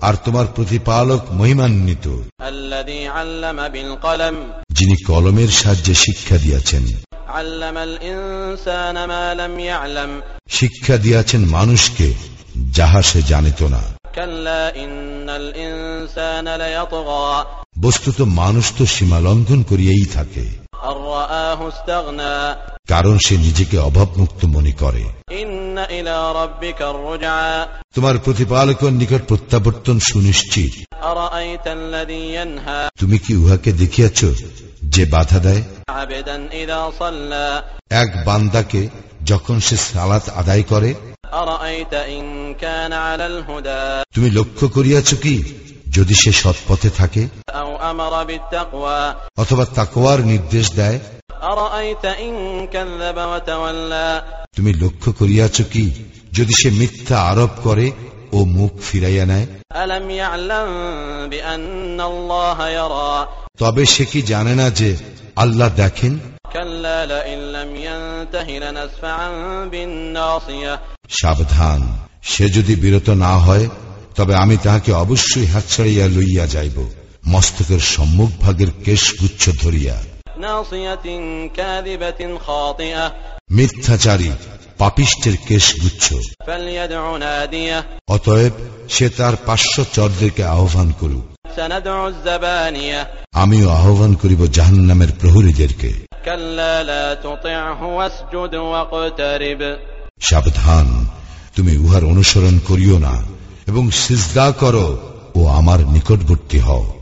আর তোমার প্রতিপালক মহিমান্বিত। যিনি কলমের সাহায্যে শিক্ষা দিয়াছেন। শিক্ষা দিয়াছেন মানুষকে যাহা সে জানিত না। বস্তুত মানুষ তো সীমা লঙ্ঘন করিয়াই থাকে। কারণ সে নিজেকে অভাবমুক্ত মনে করে। তোমার প্রতিপালকের নিকট প্রত্যাবর্তন সুনিশ্চিত। তুমি কি উহাকে দেখিয়াছ যে বাধা দেয়? এক বান্দাকে যখন সে সালাত আদায় করে তুমি লক্ষ্য করিয়াছ কি যদি সে সৎপথে থাকে? অথবা তাকোয়ার নির্দেশ দেয় তুমি লক্ষ্য করিয়াছ কি যদি সে মিথ্যা আরোপ করে ও মুখ ফিরাইয়া নেয়? তবে সে কি জানে না যে আল্লাহ দেখেন? সাবধান সে যদি বিরত না হয় তবে আমি তাহাকে অবশ্যই হাত ছাড়িয়া লইয়া যাইব। মস্তকের সম্মুখ ভাগের কেশগুচ্ছ ধরিয়া। মিথ্যাচারী পাপিষ্টের কেশগুচ্ছ। অতএব সে তার পার্শ্ব পার্শ্বচরদেরকে আহ্বান করুক। আমিও আহ্বান করিব জাহান নামের প্রহরীদেরকে সাবধান তুমি উহার অনুসরণ করিও না এবং সিজদা করো ও আমার নিকটবর্তী হও।